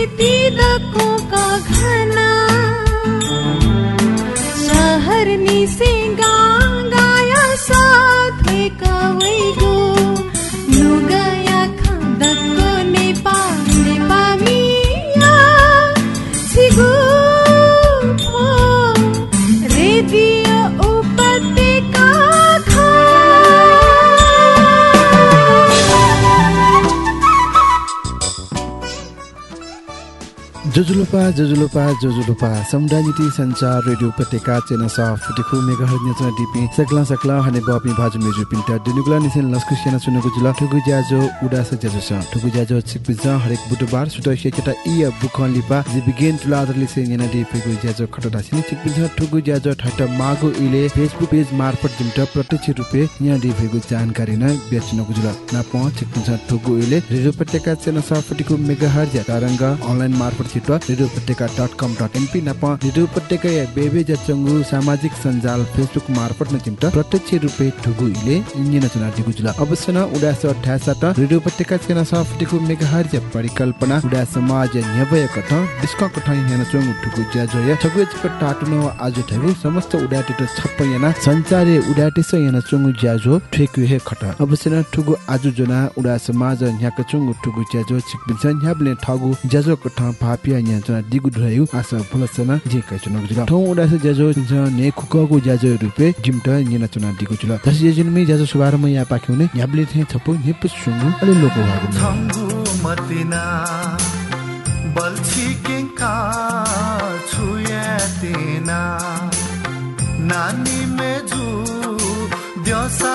संस्कृति दकोका घना। शहर निसिंगा गाया साथे कवैगो लुगाया जोजुलोपा जोजुलोपा जोजुलोपा समुदाय नीति संचार रेडियो उपत्यका चेना सफ फुटिखु मेगाहरु न्यचना डिपी सकला सकला हने बपि भाजु मेजु पिन्टा दुनुगुला निसेन लस्कु सेना सुनको जुला ज्याजो उडास ज्याजो छ ठुगु ज्याजो छिकपिज हरेक बुधबार सुट सेचटा इ बुखन लिपा जि बिगेन तुलादर लिसे नेना दि फेगु ज्याजो खटटा सिनि छिकपिज ठुगु ज्याजो ठट मागु इले फेसबुक पेज मार्फत जिमटा प्रत्यक्ष रुपे न्या दि फेगु जानकारी न बेच्नको जुला ना प छिकपिज ठुगु इले रेडियो उपत्यका चेना सफ फुटिखु मेगाहरु ज्या तरंग अनलाइन मार्फत छिटवा radio Upatyaka dot com dot सामाजिक सञ्जाल फेसबुक मार्फत न चिम्ट प्रत्यक्ष रूपे ठुगु इले इन्जिन चना दिगु जुला अवश्य न उडास 68 रेडियो उपत्यका चेना सफ्टिकु मेगाहर्ज परिकल्पना उडा समाज न्यवय कथ डिस्क कथ हेन चंगु ठुगु ज्याजय ठगु चिक टाटुनो आज ठगु। समस्त उडा टिटो छप्प याना संचारे उडा टिस याना चंगु ज्याजो ठेकु हे खट। अवश्य न ठुगु आजु जना उडा समाज न्याक चंगु ठुगु ज्याजो छिकबिन्छ। न्याबले ठगु ज्याजो कथ भापिया न्या जना दिगु ढयु आशा फलसना जे कै चुनाव जुल ठौ उडास ज्याजो ज ने खुकगु ज्याजो रुपे जिमट न्यना चुना दिगु जुल दस जेजुनमी ज्याजो सुबारमा या पाख्युने न्याबले थे छपु नेप सुंगु अले लोको भागु छङ्गु मतिना बल्छी किङ्का छुयातिना नानी मेजु द्यसा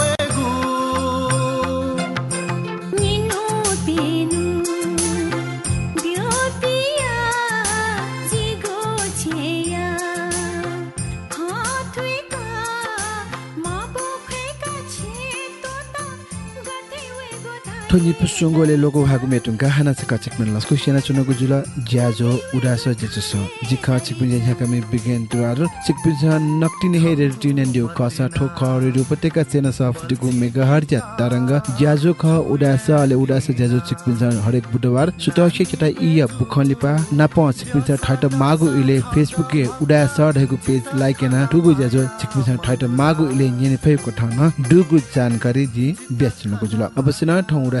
ठोनी पुसुङ्गोले लोगो भागु मेटुङका हाना छका चिकमेन लस्को सेना चुनको जुल ज्याजो उडास जेचस छ नक्टिने हे रेडियो नेन्डियो कसा ठोक रेडियो पटेका सेना सफ दिगु मेगा हर्ज तरंग ज्याजो ख उडास अले उडास ज्याजो चिकपिन छ हरेक बुधबार सुतोक्षे चटा इया बुखलिपा नाप चिकपिन छ ठाट मागु इले फेसबुक उडास ढेगु पेज लाइक एना टुगु ज्याजो चिकपिन छ ठाट मागु इले नेने फे को ठाउँ दुगु जानकारी जी बेच्नुको जुल ठाउँ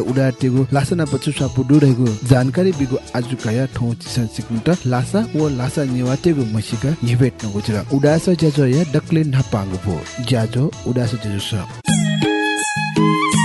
उडा तेगु लासा न पछु सापु जानकारी बिगु आजु काया ठौ चिसन सिकुन्ट लासा ओ लासा नेवा मसिका निवेट न गुजरा उडास ज्याजो या डक्ले नपांगु भो ज्याजो उडास ज्याजो स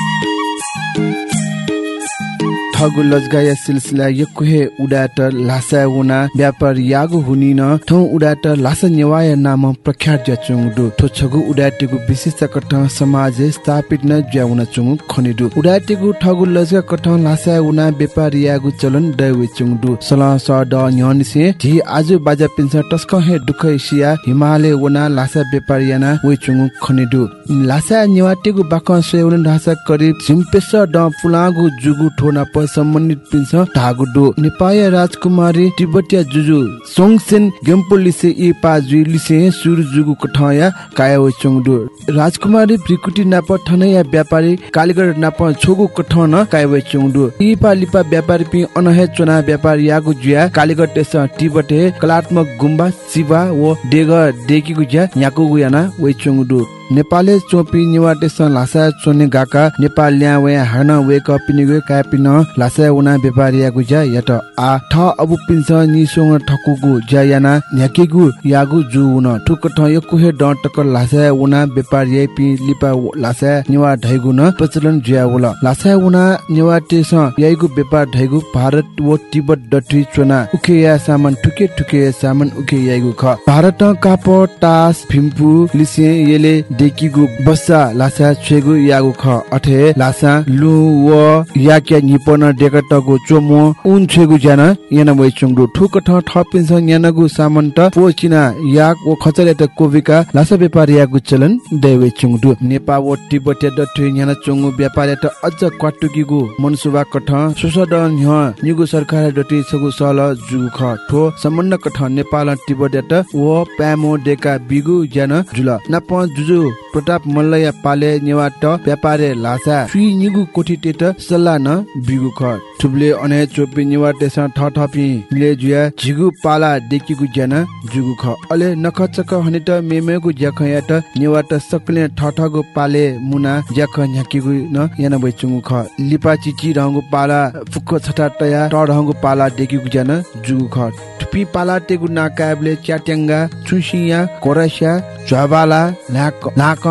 ठगु लजगाया सिलसिला यकुहे उडाट लासा उना व्यापार यागु हुनी न ठौ उडाट लासा नेवाय नाम प्रख्यात ज्याचुङडु ठो छगु उडाटेगु विशिष्ट कठ समाज स्थापित न ज्याउन चुङु खनिदु उडाटेगु ठगु लजगा कठ लासा उना व्यापार यागु चलन दैवे चुङडु सला स ड न्यनिसे झि आजु बाजा पिन्छ टस्क हे दुख सिया हिमालय उना लासा व्यापार याना वे चुङु खनिदु लासा नेवाटेगु बाक सेउन ढासा करिब झिम्पेस ड पुलागु जुगु ठोना प सम्बन्धित पिन्छ ढागुडो नेपाल राजकुमारी तिब्बतिया जुजु सोङसेन गेम्पो लिसे पाजु लिसे सुर जुगु कठया काया व चंगडु राजकुमारी प्रिकुटी नाप ठनया व्यापारी कालीगढ नाप छोगु कठन काया व इ पा लिपा व्यापारी पि अनहे चना व्यापार यागु जुया कालीगढ तेस तिब्बते कलात्मक गुम्बा शिवा व डेग डेकीगु ज्या याकु गुयाना व चंगडु नेपाले चोपी निवाटेसन लासा चोने गाका नेपाल ल्या वे हान वेक पिनिगु कापिन लासा उना व्यापारिया गुजा यत आ ठ अबु पिन्छ निसोङ ठकुगु जयाना न्याकेगु यागु जु उन ठुक ठ यकुहे ड टक लासा उना व्यापारिया पि लिपा लासा निवा ढैगु न प्रचलन ज्या उला लासा उना निवाटेस याइगु व्यापार ढैगु भारत व तिब्बत डटी चोना उखे या सामान ठुके ठुके सामान उखे याइगु ख भारत काप टास फिम्पु लिसे येले डेकीगु बस्सा लासा छेगु यागु ख अठे लासा लु व याक्या निपन डेकटगु चोमो उन छेगु ज्याना याना वइ ठुक ठ ठपिन्छ यानागु सामन्त पोचिना याक व खचले त कोविका लासा व्यापार यागु चलन देवे चुङडु नेपा व तिब्बते दठे याना चुङु व्यापार त अझ क्वाटुकीगु मनसुबा कठ सुसद न्ह निगु सरकार डटी छगु सल जुगु ख ठो सम्बन्ध कठ नेपाल तिब्बत त व प्यामो डेका बिगु ज्यान जुल नप जुजु प्रताप मल्लया पाले नेवाट व्यापारे लासा सुई निगु कोठी टेट सल्ला न बिगु ख ठुब्ले अने चोपी नेवाटे स ठ ठपी ले जुया झिगु पाला देखिगु ज्यान जुगु ख। अले नखचक हनिट मेमेगु ज्याख याट नेवाट सकले ठ ठगु पाले मुना ज्याख न्याकिगु न याना बैचुगु ख। लिपा चिची रहगु पाला फुक्को छटा तया ट रहगु पाला देखिगु ज्यान जुगु ख। टुपी पाला टेगु नाकाबले च्याट्याङ्गा चुसिया कोरस्या झबाला नाक नाक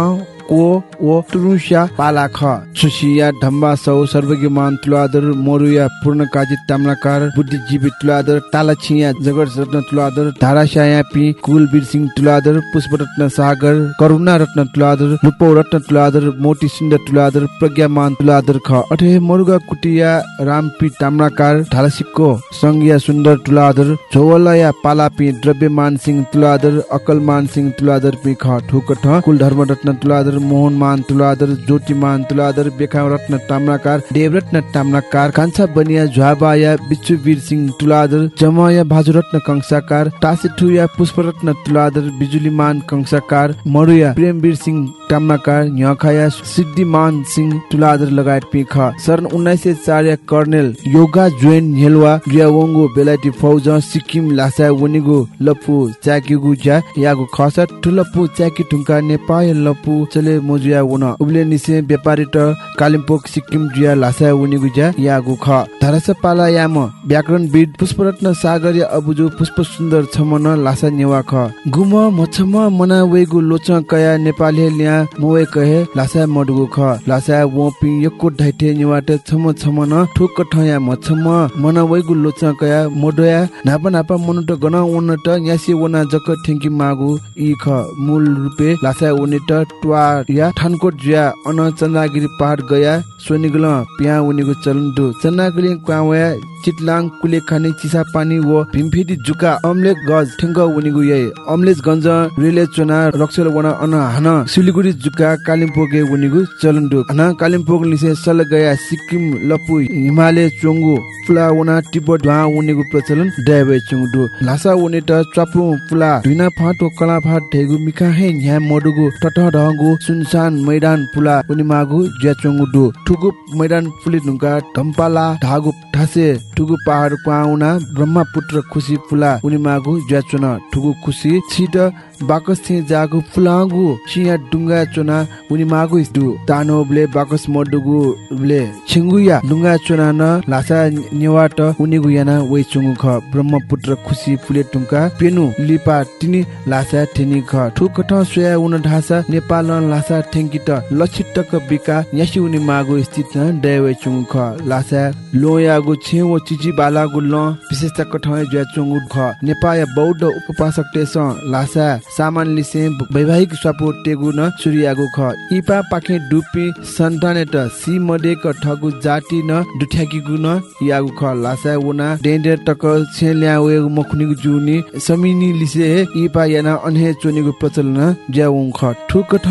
ओ तुरुस्या पाला ख सुसिया ढम्बा सौ सर्वज्ञमान तुलादर मोरुया पूर्ण काजी ताम्लाकार बुद्धिजीवी तुलादर तालाछिया जगत रत्न तुलादर धाराशाया पी कुल वीर सिंह तुलादर पुष्परत्न सागर करुणा रत्न तुलादर मुपौ रत्न तुलादर मोटी सिन्ध तुलादर प्रज्ञामान तुलादर ख अठे मरुगा कुटिया रामपी ताम्राकार ढालसिक्को संगिया सुन्दर तुलादर झोवलया पालापी द्रव्यमान सिंह तुलादर अकलमान सिंह तुलादर पी ख ठुक कुल धर्म रत्न तुलादर मोहन मान तुलादर ज्योतिमान तुलादर बेखा रत्न ताम्राकार देवरत्न ताम्राकार कान्छा बनिया झ्वाबाया बिच्छुवीर सिंह तुलादर जमया भाजुरत्न कंसाकार टासिठुया पुष्परत्न तुलादर बिजुलीमान कंसाकार मरुया प्रेमवीर सिंह ताम्राकार न्यखाया सिद्धिमान सिंह तुलादर लगायत पिख। सन् उन्नाइस सय चार कर्नेल योगा जोइन हेलवा रियावोङ्गो बेलायती फौज सिक्किम लासा वनिगो लपु च्याकिगु ज्या यागु खस ठुलपु च्याकी ठुङ्का नेपाल लपु चले मोजुया वन उब्ले निसे व्यापारी त कालिम्पोक सिक्किम जुया लासा वनिगु ज्या यागु ख। धरस पाला याम व्याकरण विद पुष्परत्न सागर अबुजु पुष्प सुन्दर छमन लासा नेवा ख। गुम मछम मना वेगु लोच कया नेपाली ल्या मोवे कहे लासा मडुगु ख लासा वो पि यक्को ढाइटे निवाटे छम छम न ठुक ठया म छम। मन वैगु लोचा कया मोडया नापा नापा मनुट गन उन्नट यासी वना जक ठेंकी मागु। इ ख मूल रुपे लासा उनिट ट्वा या ठानकोट ज्या अन चन्दागिरी पहाड गया सोनिगल पिया उनीको चलन दु चन्दागिरी क्वावया चितलाङ कुले खाने चिसा पानी व भिमफेदी जुका अम्लेक गज ठेङ्ग उनीगु ये अम्लेज गञ्ज रेले चोना रक्सेल वना अन हान सिलिगुडी जुका कालिम्पोगे उनीगु चलन दु हन कालिम्पोग लिसे सल गया सिक्किम लपु हिमालय चोङ्गु फुला वना तिब्बत ढ्वा उनीगु प्रचलन ड्यावे चुङ दु लासा उनी त च्वापु फुला ढुना फाटो कला फाट ढेगु मिका हे न्या मडुगु टट ढंगु सुनसान मैदान फुला उनी मागु ज्या चोङ्गु दु ठुगु मैदान फुली ढुङ्गा ढम्पाला ढागु ठासे। ठुगु पहाड पाउना ब्रह्मपुत्र खुसी फुला उनी मागु ज्या चोन ठुगु खुसी छिट बाकस जागु फुलागु सिया डुङ्गा चोना उनी मागु दु तानो ब्ले बाकस मडुगु ब्ले छिंगुया डुङ्गा चोना न लासा नेवाट उनीगु याना वइ चुङु ख ब्रह्मपुत्र खुसी फुले टुङ्का पेनु लिपा तिनी लासा थेनी ख ठुक ठ सोया उन ढासा नेपाल लासा ठेंकिट लक्षितक बिका यासी उनी मागु स्थित न दैवे चुङु ख लासा लोयागु छेउ चिची बालागु ल विशेषता कठय ज्या चुङु ख नेपाल बौद्ध उपपासक तेस लासा सामान लिसे वैवाहिक स्वापो टेगु न सूर्यागु ख इपा पाखे डुपी सन्तानेट सी मडेक ठगु जाति न दुठ्याकीगु न यागु ख लासा उना डेन्डे टक छेल्या वे मखुनिगु जुनी समिनी लिसे इपा याना अनहे चोनिगु प्रचलन ज्याउङ ख ठुक ठ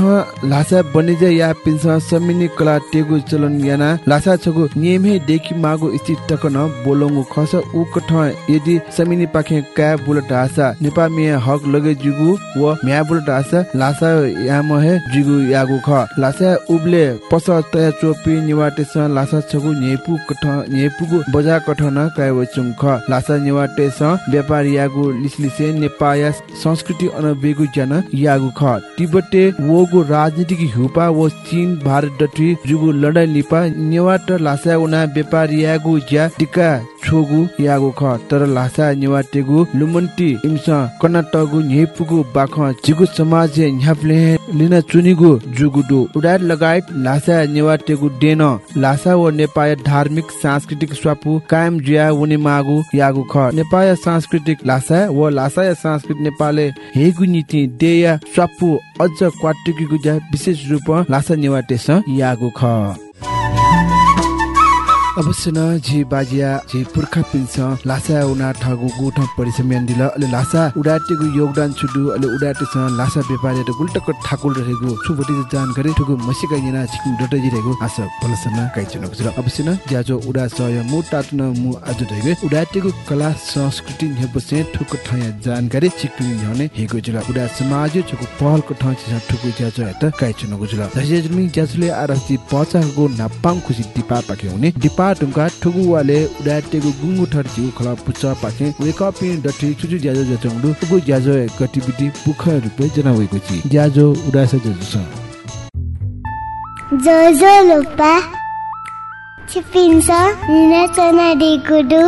लासा बनिजे या पिन्स समिनी कला टेगु चलन याना लासा छगु नियमे देखि मागु स्थित टक न बोलंगु खस उक यदि समिनी पाखे का बुलट आशा नेपा मे हक लगे जुगु व म्या बुलट आशा लासा याम हे जुगु यागु ख। लासा उबले पस तया चोपी निवाटे स लासा छगु नेपु कठ नेपुगु बजा कठ न काय वचुङ ख। लासा निवाटे स व्यापार यागु लिसलिसे नेपाया संस्कृति अनबेगु जन यागु ख। तिब्बते वगु राजनीतिक हुपा व चीन भारत डटी जुगु लडाइ लिपा नेवाट लासा उना व्यापार यागु ज्या टिका छोगु यागु ख तर लासा नेवाटेगु लुमन्टी इमसा कर्नाटकगु नेपुगु बाख जिगु समाज न्याप्ले लिन चुनिगु जुगुडु उडार लगायत लासा नेवाटेगु डेन लासा व नेपाल धार्मिक सांस्कृतिक स्वापु कायम जुया उनी मागु यागु ख नेपाल सांस्कृतिक लासा व लासा सांस्कृतिक नेपालले हेगु नीति देया स्वापु अझ क्वाटिकीगु ज्या विशेष रूप लासा नेवाटेस यागु ख अवश्य न झी बाजिया झी पुर्खा पिन्छ लासा उना ठगु गुठ परिसम्यान दिल अले लासा उडाटेको योगदान छुडु अले उडाटेस लासा व्यापारी त गुल्टक ठाकुर रहेको छुबटी जानकारी ठुगु मसिका यना छिकिङ डट जिरहेको आशा भलसन काइचन गुजर अवश्य न ज्याजो उडा सय मु टाट्न मु आज रहेको उडाटेको कला संस्कृति नेपसे ठुक ठया जानकारी छिकिङ न्हने हेको जुल। उडा समाज छुगु पहल को ठाउँ छ ठुकु ज्याजो हेत काइचन गुजर जजेजमी ज्याजुले आरसी पचाको नापाङ खुसी दिपा पाके हुने टुङ्का ठुगुवाले उडाटेको गुङ्गु ठर जिउ खला पुच्चा पाके वेक अप इन डटी चुचु ज्याजो ज्याचोङडु उगु ज्याजो गतिविधि पुख रुपे जनावेको छि। ज्याजो उडास ज्याजो छ। Jojo lupa Cipinsa Nina Sana di Kudu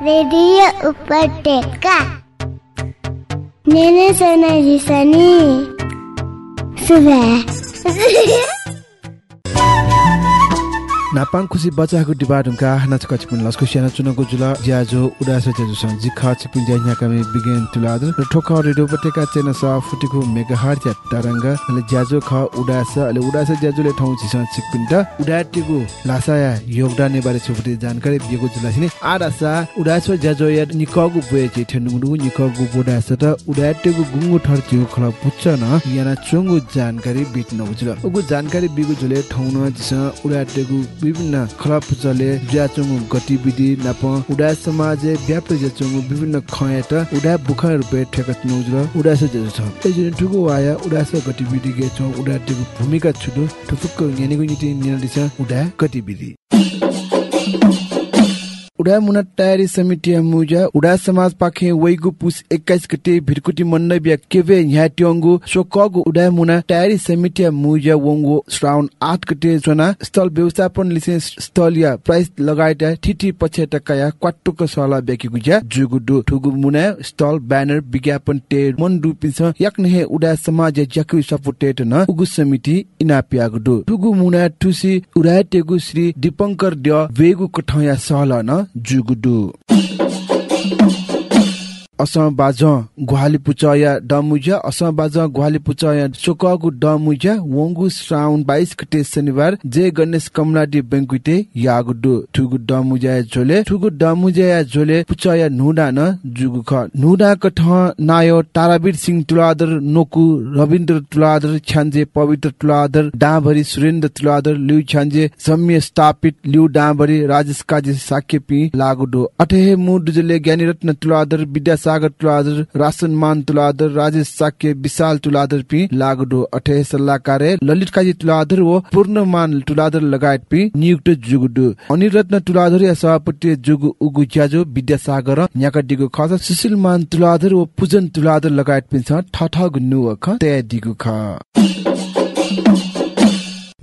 Radio Upateka Nina नापाङ खुसी बच्चाको डिबा ढुङ्का नाच लस्को स्याना चुनको जुल ज्याजो उडास ज्याजो सँग जिखा चिपुन ज्या यहाँ कामे बिगेन तुलाद र ठोक रेडियो पटेका चेन स फुटिको मेगा हार्ट या तरंग ले ज्याजो ख उडास अले उडास ज्याजोले ठाउँ छिस चिकपिन त उडाटिको लासाया योगदान बारे छुपटे जानकारी बिगो जुलासिने आडासा उडास ज्याजो या निकगु बुए छि ठेनुगु निकगु बोडास त उडाटिको गुंगु ठर जिउ खला पुच्छ न याना चोंगु जानकारी बिट नबुजुल उगु जानकारी बिगु जुले ठाउँ न जिस उडाटिको विभिन्न खलपुचले ज्याचुङु गतिविधि नाप उडा समाज व्याप्त ज्याचुङु विभिन्न खयात उडा बुखा रुपे ठेकत नउजुल उडा से ज्याचु छ। एजुन वाया उडा से गतिविधि गे छ उडा टेगु भूमिका छुदु ठुफुक्क न्यानिगु नीति निर्दिश उडा गतिविधि। उडा मुना तयारी समिति मुजा उडा समाज पाखे वैगु पुस 21 गते भिरकुटी मन्नब्या केवे न्या ट्योंगु सोकगु उडा मुना तयारी समिति मुजा वंगु श्रावण 8 गते जना स्थल व्यवस्थापन लिसेन्स स्थलीय प्राइस लगायत ठिठी पछेटकाया क्वाट्टुक सला बेकी गुजा जुगुडु ठुगु मुना स्थल ब्यानर विज्ञापन टे मन रुपिन्छ याक्ने उडा समाज ज्याकु सपोर्टेट न उगु समिति इनाप्यागुडु ठुगु मुना ठुसी उडा टेगु श्री दीपंकर ड्य वेगु कठया सहल न जुगुडु असम बाज गुहाली पुचया डमुजा असम बाज गुहाली पुचया सोकगु डमुजा वंगु श्रावण 22 गते शनिबार जय गणेश कमलाडी बैंकुटे यागुडु ठुगु डमुजा झोले ठुगु डमुजा झोले पुचया नुडा न जुगु ख। नुडा कठ नायो तारावीर सिंह तुलादर नोकु रविन्द्र तुलादर छ्यान्जे पवित्र तुलादर डाभरी सुरेन्द्र तुलादर लिउ छ्यान्जे सम्य स्थापित लिउ डाभरी राजेश काजी साकेपी लागुडु। अठे मु दुजले ज्ञानी रत्न तुलादर तुलादर रासन मान तुलादर राजेश साक्य विशाल तुलादर पि लागुडु अठे सल्लाहकार ललित काजी तुलादर व पूर्णमान तुलादर लगायत पि नियुक्त जुगुडु। अनिरत्न तुलादर या सभापति जुगु उगु ज्याजो विद्यासागर न्याका दिगु खस सुशील मान तुलादर व पूजन तुलादर लगायत पि छ ठठ गुन्नु ख तया दिगु ख।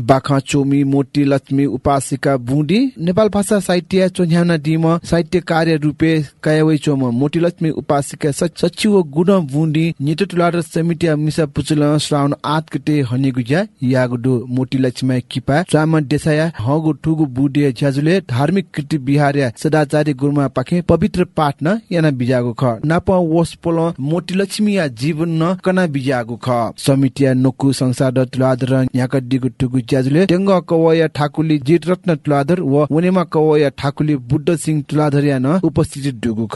बाखा चोमी मोटी लक्ष्मी उपासिका बुडी नेपाल भाषा साहित्य चोन्याउना डिम साहित्य कार्य रूपे कायवै चोम मोटी लक्ष्मी उपासिका सच- सचिव गुण बुडी नितो तुलार समितिया मिसा पुचुल श्रावण आठ गते हनि गुज्या यागुडो मोटी लक्ष्मी किपा चाम देसाया हगु ठुगु बुडी ज्याजुले धार्मिक कृति बिहार्या सदाचार्य गुरुमा पाखे पवित्र पाठ न याना बिजागु ख। नाप वस पोल मोटी लक्ष्मी या जीवन न कना बिजागु ख। समितिया नोकु संसार तुलादर याका दिगु टुगु ज्याजुले टेंग कवया ठाकुली जित रत्न तुलादर व वनेमा कवया ठाकुली बुद्ध सिंह तुलादर या न उपस्थिति डुगु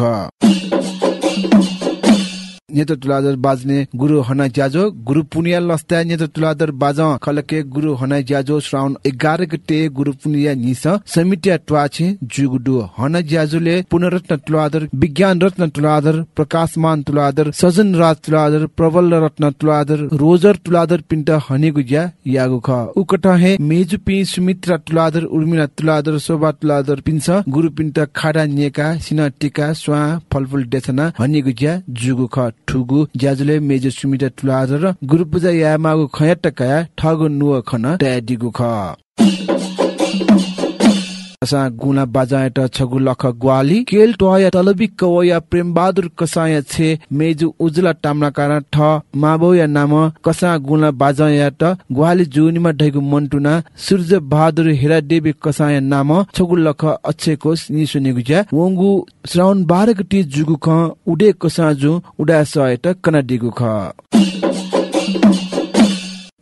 नेत्र तुलादर बाजने गुरु हना ज्याजो गुरु पुनिया लस्ता नेत्र तुलादर बाज खलके गुरु हना ज्याजो श्रावण एघार गते गुरु पुनिया निस समितिया ट्वाछे जुगुडु हना ज्याजोले पुनरत्न तुलादर विज्ञान रत्न तुलादर प्रकाशमान तुलादर सजन राज तुलादर प्रबल रत्न तुलादर रोजर तुलादर पिन्ट हनेगु ज्या यागु ख उकट हे मेजु पि सुमित्रा तुलादर उर्मिला तुलादर शोभा तुलादर पिन्छ गुरु पिन्ट खाडा नेका सिना टिका स्वा फलफुल देसना हनेगु ज्या जुगु ख ठुगु ज्याजुले मेजु सुमित्रा तुलादर र गुरु पूजा यामागु खयट कया ठगु नुव खन ट्यादिगु ख। कसा गुना बाजायट छगु लख ग्वाली केल टोया तलबी कवया प्रेम बहादुर कसाया छे मेजु उजला टामना कारण ठ माबोया नाम कसा गुना बाजायट ग्वाली जुनिमा ढैगु मन्टुना सूर्य बहादुर हेरा देवी कसाया नाम छगु लख अच्छे कोस नि सुनेगु ज्या वंगु श्रावण 12 गति जुगु ख उडे कसा जु उडा सयट कना ख।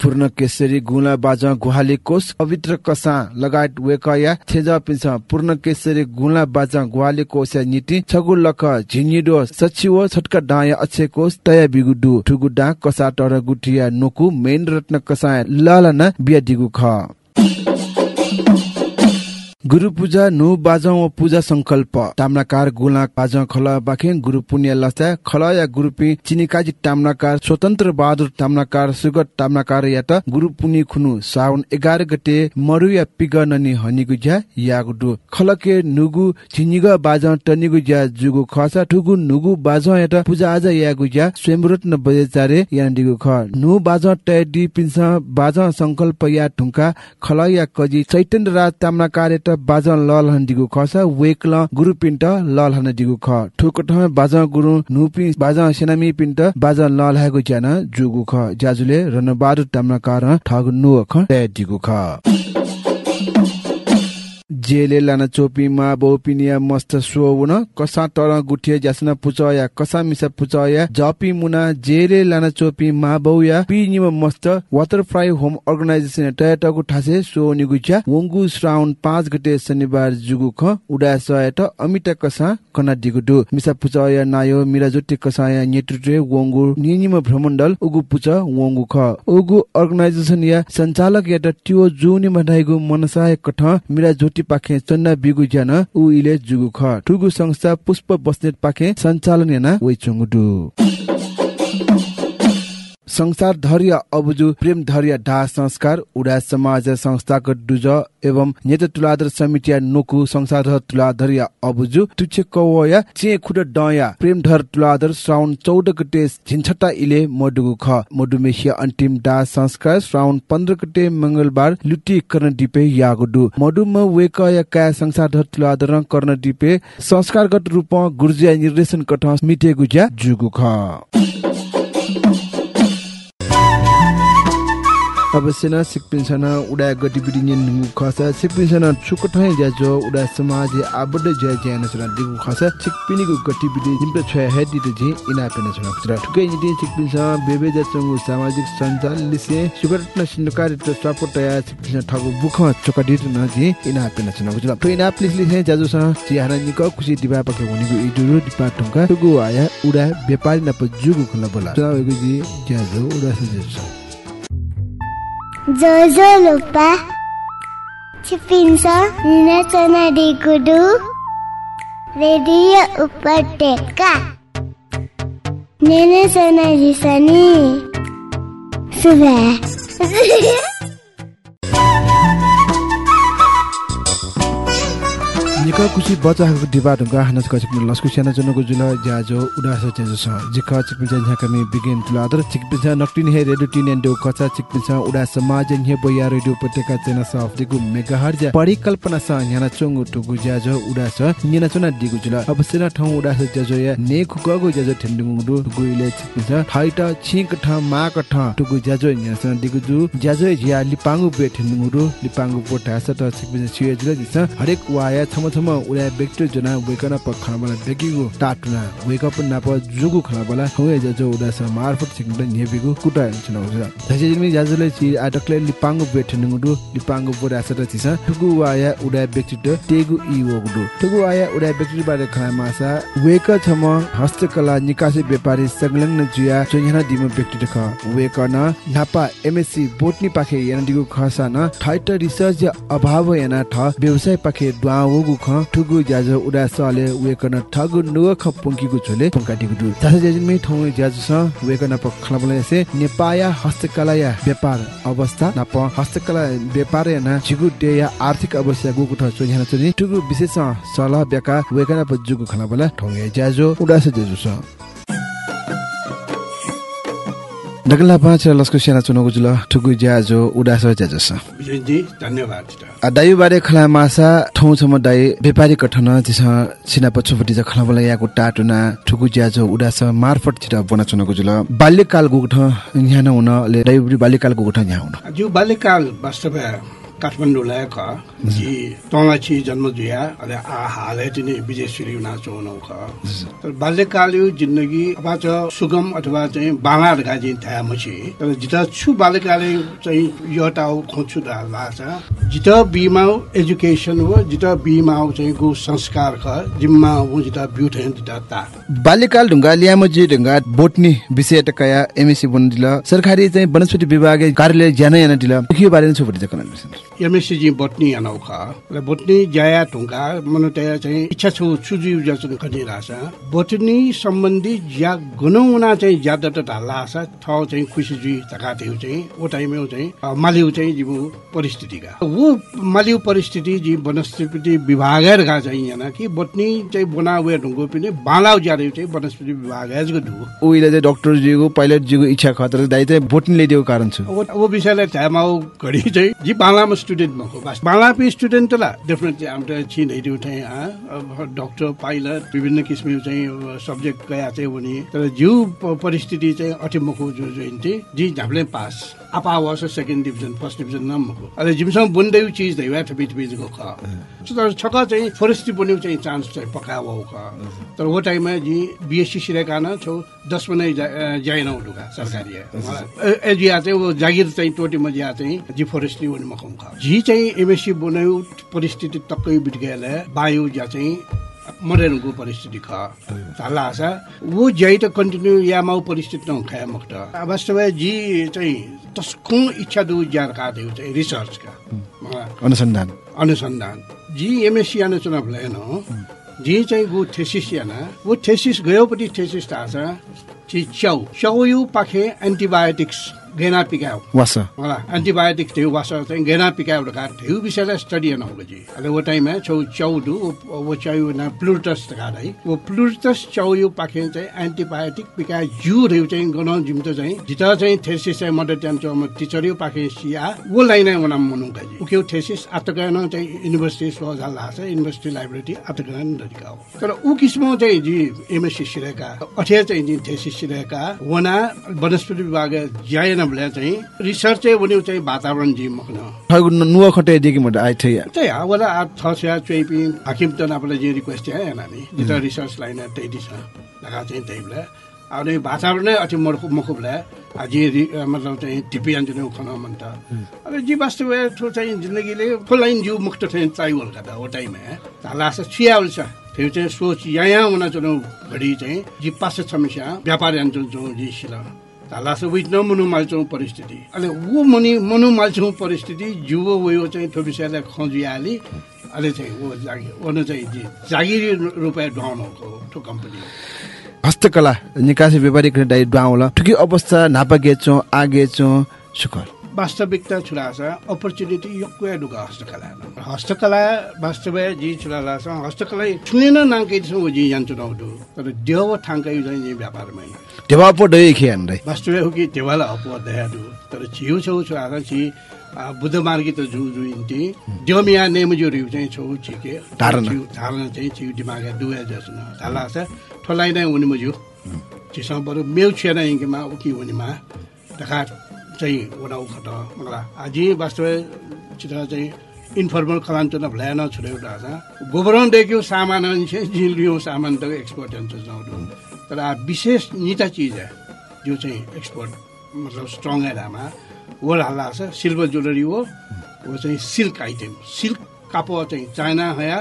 पूर्ण केसरी गुला बाज गुहाली कोष पवित्र कसा लगायत वेकया थेज पिन्छ पूर्ण केसरी गुला बाज गुहाली कोष नीति छगु लख झिनिडो सचिव छटका डाय अच्छे कोष तया बिगुडु ठुगु डा कसा टर गुटिया नोकु मेन रत्न कसा ललना बिया दिगु ख। गुरु पूजा नु बाजा पूजा संकल्प। ताम्नाकार गुला बाजा खल बाखे गुरु पुण्य लस्ता खल या गुरुपी चिनिकाजी ताम्नाकार स्वतन्त्र बहादुर ताम्नाकार सुगत ताम्नाकार या त गुरु पुनि खुनु साउन 11 गते मरु या पिग ननि हनिगु ज्या यागुडु। खलके नुगु झिनिग बाजा टनिगु ज्या जुगु खसा ठुगु नुगु बाजा या त पूजा आज यागु ज्या स्वयंरत्न बजेचारे यान्दिगु ख। नु बाजा टयदि पिन्सा बाजा संकल्प या ढुङ्का खल या कजी चैतन्य राज ताम्नाकार त बाजा लल हन्दिगु खसा वेकल गुरु पिन्ट लल हन दिगु ख ठुकट बाजा गुरु नुपि बाजा सेनामी पिन्ट बाजा लल हागु ज्यान जुगु ख। ज्याजुले रनबारु ताम्नाकार ठग नु ख दिगु ख। जेले लाना चोपीमा बोपिनिया मस्त सोवन कसा तर गुठिए ज्यासना पुचया कसा मिसा पुचया जपी मुना जेले लाना चोपी मा बौया पि निम मस्त वाटर फ्राई होम अर्गनाइजेसन टयटको ठासे सो निगुच्या वंगु श्रावण 5 गते शनिबार जुगु ख उडा सयत अमिता कसा कना दिगुदु मिसा पुचया नायो मिरा जुटी कसाया नेतृत्व वंगु निनिम भ्रमण्डल उगु पुच वंगु ख। उगु अर्गनाइजेसन या सञ्चालक या त्यो जुनि मधाइगु मनसाय कठ मिरा ज्योति पाखे चन्ना बिगु ज्यान उ इले जुगु ख ठुगु संस्था पुष्प बस्नेत पाखे सञ्चालन याना वइ चुङुदु संसार धैर्य अबुजु प्रेम धैर्य डा संस्कार उडा समाज संस्थागत दुज एवं नेत तुलाधर समितिया नोकु संसार धर तुलाधर अबुजु तुछे कवया चे खुड डया प्रेम धर तुलाधर श्रावण चौध गते झिन्छटा इले मडुगु ख। मडुमेसिया अन्तिम डा संस्कार श्रावण पन्ध्र गते मंगलबार लुटी कर्ण डिपे यागुडु। मडुम वेक का संसार धर तुलाधर कर्ण डिपे संस्कारगत रूप गुर्जिया निर्देशन कठ मिटे गुज्या जुगु ख। अवश्य न सिकपिन्सन उडा गतिविधि नियन नुगु खस सिकपिन्सन छुक ठय ज्याजो उडा समाज आबड ज्या ज्या नसना दिगु खस सिकपिनिगु गतिविधि जिम्प छ हेडि त जे इना पेन छन खुत्र ठुकै निति सिकपिन्सन बेबे ज्याचंगु सामाजिक सञ्जाल लिसे सुगरत्न सिन्नकारी त सपोर्ट या सिकपिन्सन ठगु बुख चोकडी न जे इना पेन छन खुत्र तो इना प्लिज लिसे ज्याजो स चिहारा निक खुसी दिबा पके हुनेगु इजुरु दिपा टंका तुगु आया उडा व्यापारी नप जुगु खला बोला चावेगु जी ज्याजो उडा सजेस Jojo lupa Cipinso Nina Sona di Kudu Radio Upateka Nina Sona di Sani Sudah निका खुसी बच्चाहरूको डिबा ढुङ्गा हानस कचिक लस्कु स्याना जनको जुल ज्याजो उडास चेजो छ जिख चिक पिन्छ झ्या कमी बिगिन तुलादर चिक पिन्छ नक्टिन हे रेडियो टिन एन्ड कचा चिक पिन्छ उडा समाज न्हे बया रेडियो पटेका चेना साफ दिगु मेगाहर्ज परिकल्पना स न्याना चंगु टुगु ज्याजो उडास न्याना चना दिगु जुल अवश्य ठाउँ उडास ज्याजो या ने खुगु ज्याजो ठेन्डुगु दु टुगु इले चिक पिन्छ थाइट छिक ठ माक ठ टुगु ज्याजो न्याना चना दिगु जु ज्याजो ज्या लिपांगु बे ठेन्डुगु दु लिपांगु पोटा स त चिक पिन्छ छिए जुल दिस हरेक वाया छम छम उडा व्यक्ति जना वेकन प खनाबला बेकिगु टाटुना वेकअप नाप जुगु खनाबला हवे ज्याजो उडा स मार्फत छिक न्हेबिगु कुटा छन उजा थसे जिमी ज्याजोले छि आटकले लिपांगु बे ठेन्डुगु दु लिपांगु पोटा स त छिस टुगु वाया उडा ट टेगु इ वगु टुगु वाया उडा व्यक्ति बारे खना मासा वेक छम हस्तकला निकासी व्यापारी संलग्न जुया चोन्याना दिम व्यक्ति ख। वेक न नापा एमएससी बोटनी पाखे याना दिगु खसा न थाइट रिसर्च अभाव याना ठ व्यवसाय पाखे द्वा वगु ख। ठुगु ज्याजो उडा सले वेकन ठगु नुग ख पुंकीगु झोले पुंका दिगु दु तासे ज्याजिन मे ठौ ज्याजो स वेकन प खलबले से नेपाया हस्तकला या व्यापार अवस्था नाप हस्तकला व्यापार याना जिगु दे या आर्थिक अवस्था गुगु ठ चोन्याना चोनि ठुगु विशेष सलाह बेका वेकन प जुगु खलबले ठौ ज्याजो उडा से ज्याजो स डगला पाँच लस्को सेना चुनावको जुल ठुकु ज्याजो उडास ज्याजो छ विजयजी धन्यवाद आ दायु बारे खला मासा ठौ छम दाइ व्यापारी कठन जिस सिना पछुपटी ज खला बला याको टाटुना ठुकु ज्याजो उडास मार्फत छिटा बना चुनको जुल बाल्यकाल गुठ यहाँ न हुन ले दायु बाल्यकाल गुठ यहाँ हुन जो बाल्यकाल वास्तव काठमाडौँ लायक जी। तँलाई छि जन्म जुया अले आ हालै तिनी विदेश्वरी नाचो नौ ख। तर बाल्यकाल यो जिन्दगी अथवा सुगम अथवा चाहिँ बाला गाजी थाहा मछि। तर जित छु बाल्यकाल चाहिँ यो टाउ खोछु दा लाछ जित बिमाउ एजुकेसन हो जित बिमाउ चाहिँ गु संस्कार ख। जिम्मा हो जित ब्युटेन जित ता। बाल्यकाल ढुङ्गा ल्यामजी ढुङ्गा बोटनी विषय टकाया एमएससी बन दिल सरकारी चाहिँ वनस्पति विभाग कार्यालय ज्यान याना दिल। के बारे छुपटी जकन एमएससी बोटनी अनौख र बोटनी ज्याया ढुङ्गा मन त्यहाँ चाहिँ इच्छा छु सुजु जचन गरिरहेछ बोटनी सम्बन्धी ज्या गुनौना चाहिँ ज्यादा त ढाल्ला थ चाहिँ खुसी जुई तका थियो चाहिँ ओ टाइममा चाहिँ मालिउ चाहिँ जिबु परिस्थितिका वो मालिउ परिस्थिति जी वनस्पति विभाग का चाहिँ यहाँ कि बोटनी चाहिँ बना हुए ढुङ्गो पनि बालाउ ज्यादा चाहिँ वनस्पति विभाग ढु उहिले चाहिँ डाक्टर जीको पाइलट जीको इच्छा खतर दाइ चाहिँ बोटनी ल्याइदिएको कारण छु। वो विषयलाई थाहा घडी चाहिँ जी बालामा स्टुडेन्ट भएको बस बाला पे स्टुडेन्ट त ला डेफिनेटली हाम्रो चिन हेऱ्यो चाहिँ डक्टर पाइलट विभिन्न किसिमको चाहिँ सब्जेक्ट गया चाहिँ हुने तर जिउ परिस्थिति चाहिँ अठिमुखो जो जो हिन्थे जी हामीले पास आपा was second division first division नम्बरको अहिले जिमसँग बुन्दै चिज दै थपी थपीको ख तर छक चाहिँ फरेस्ट्री बन्यो चाहिँ चान्स चाहिँ पक्का हो ख तर वो टाइममा जी बिएससी सिरेका न छौ दस जाइन ढुका सरकारी चाहिँ टोटीमा ज्या चाहिँ जी फरेस्ट्री खा जी चाहिँ एमएससी बनायो परिस्थिति टक्कै चाहिँ मरेनको परिस्थिति ख। हल्ला आशा वो ज्याइ त कन्टिन्यू या माउ परिस्थिति न खाया मक्त वास्तव जी चाहिँ तस्को इच्छा दु ज्यार का चाहिँ रिसर्चका अनुसन्धान। अनुसन्धान। जी एमएससी आलोचना भएन जी चाहिँ गो थेसिस याना। वो थेसिस गयोपट्टि थेसिस थाहा छ। च्याउ च्याउ यु पाखे एन्टिबायोटिक्स गेना वास। होला एन्टिबायोटिक्स थियो वास चाहिँ गेना पिकाउ का थियो। विषयलाई स्टडी न होगा जी अले वो टाइम है छौ दु वो चाउ ना प्लूटस है वो प्लूटस चाउ यु पाखे चाहिँ एन्टिबायोटिक पिका जु रेउ चाहिँ गन जिम त चाहिँ जिता चाहिँ थेसिस चाहिँ मदर त्यान चौ म टिचर यु पाखे सिया वो लाइन है वना मनु का जी उके थेसिस आतकन चाहिँ युनिभर्सिटी सो जाला छ युनिभर्सिटी लाइब्रेरी दरिका हो। तर उ किसिम चाहिँ जी एमएससी सिरेका अठे चाहिँ जी थेसिस सिरेका वना वनस्पति विभाग ज्याएन भले चाहिँ रिसर्च चाहिँ उनी चाहिँ वातावरण जी ठगु नुवा खटे देखि मड आइ थै चाहिँ हावला आ छ स्या चोइपी हाकिम त नापले जे रिक्वेस्ट है नानी जिता रिसर्च लाइन त्यही दिस लगा चाहिँ त्यही बेला अब नै वातावरण नै अति मर्खु मखु बेला आ जे मतलब चाहिँ टिपी अन्त नै उखन मन त। अब जी वास्तव ठो चाहिँ जिन्दगीले फुलाइन जिउ मुक्त चाहिँ चाहियो होला त हो टाइम लास छिया हुन्छ। त्यो चाहिँ सोच यहाँ यहाँ हुन चुनौ घडी चाहिँ जी पास समस्या व्यापार जान्छौँ जो जी सिल विथ न मनु माल्छौँ परिस्थिति। अहिले ऊ मनि मनु माल्छौँ परिस्थिति जुवो उयो चाहिँ विषयलाई खोजिहाली अहिले चाहिँ ऊ जागिर ओर्नु चाहिँ जागिरी रुपियाँ ढाउनुको त्यो कम्पनी हस्तकला निकासी व्यापारिक दाइ डाउला ठुकी अवस्था नापा गेचो आगेचो वास्तविकता छुरा छ अपर्च्युनिटी योग्य ढुका हस्तकला हस्तकला वास्तव जी छुरा छ। हस्तकला छुनेन नाङ्कै छौ जी जान्छु नौटु तर देव थाङ्कै चाहिँ जी व्यापारमै। टेवा पो डै खेन रे? वास्तव हो कि देवाला अपो दयाडु तर छिउ छौ छुरा छ बुद्ध मार्गी त जु जु इन्टी देवमिया नेम जो रिउ चाहिँ छौ छिके। धारणा। छिउ- धारणा चाहिँ छिउ दिमाग दुए जसन थाला छ ठोलाई नै हुने मजु। छिसँग बरु मेउ छिएन इङ्केमा उकि हुनेमा? ढका चाहिँ वडा उखट मगला आजी वास्तव चित्र चाहिँ इन्फर्मल खलान्चो न भ्ल्या न छुट्यो एउटा गोबरन देख्यो सामान जिलियो सामान त एक्सपोर्ट तर विशेष निता चिज जो चाहिँ एक्सपोर्ट मतलब स्ट्रङ एरामा वो हल्ला छ सिल्भर ज्वेलरी हो वो चाहिँ सिल्क आइटम सिल्क कापो चाहिँ चाइना हया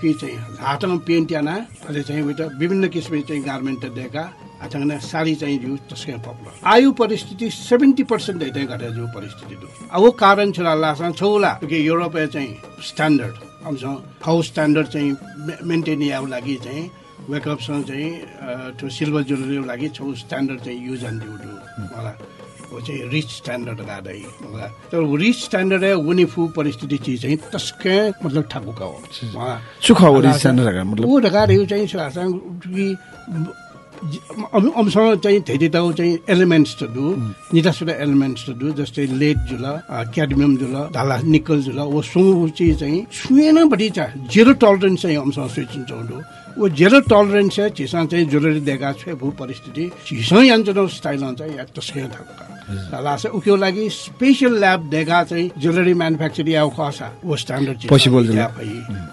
कि चाहिँ हातमा पेन्ट याना। अहिले चाहिँ विभिन्न किसिमले चाहिँ गार्मेन्ट दिएका अचानक साडी चाहिँ जो तस्कै पपुलर। आयु परिस्थिति सेभेन्टी पर्सेन्ट हेर्दै घटे जो परिस्थिति दु अब वो कारण छ लासँग छौला कि युरोप चाहिँ स्ट्यान्डर्ड आउँछ। हाउस स्ट्यान्डर्ड चाहिँ मेन्टेन याको लागि चाहिँ वेकअपसँग चाहिँ त्यो सिल्भर ज्वेलरीको लागि छौ स्ट्यान्डर्ड चाहिँ युज एन्ड ड्यु मलाई वो चाहिँ रिच स्ट्यान्डर्ड गाडै मलाई तर रिच स्ट्यान्डर्ड है उनी फु परिस्थिति चिज चाहिँ तस्कै मतलब ठाकुका हो। मलाई सुख हो रि स्ट्यान्डर्ड मतलब। ऊ ढकाहरू चाहिँ सुरासँग कि अंशसँग चाहिँ धेरै त चाहिँ एलिमेन्ट्स त दु। नितासुरा एलिमेन्ट्स त दु जस्तै लेड जुल क्याडमियम जुल ढाला निकल जुल वो सुँ चाहिँ चाहिँ छुएनपट्टि चाहिँ जेरो टलरेन्स चाहिँ अंशसँग स्विच हुन्छ वो जेरो टलरेन्स है छिसँग चाहिँ ज्वेलरी दिएका छ भू परिस्थिति छिसँग यान्छ स्टाइल हुन्छ या तस्कै थाहा लास उक्यो लागि स्पेसल ल्याब दिएका चाहिँ ज्वेलरी म्यानुफ्याक्चर या खसा वो स्ट्यान्डर्ड भई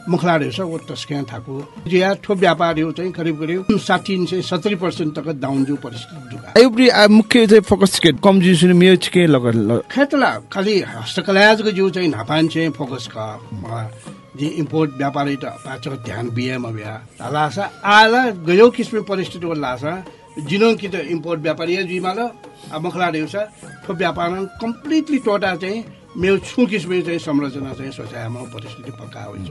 मुखलाहरू छ वो तस्कै थाको। या ठो व्यापारीहरू चाहिँ करिब करिब साठी से सत्तरी पर्सेन्ट तक डाउन जो परिस्थिति दुखा आ मुख्य चाहिँ फोकस के? कम जिसुन मियो छिके लग ल- खेतला खालि हस्तकलाको जिउ चाहिँ नापान चाहिँ फोकस का जी इम्पोर्ट व्यापारी त पाचो ध्यान बिहेमा भ्या लासा आला गयो किसिम परिस्थिति हो लासा जिनो कि त इम्पोर्ट व्यापारी जिमाल मखला छ। ठो व्यापार कम्प्लिटली टोटा चाहिँ मेरो छु किसिम चाहिँ संरचना चाहिँ सोचाइमा परिस्थिति पक्का हुन्छ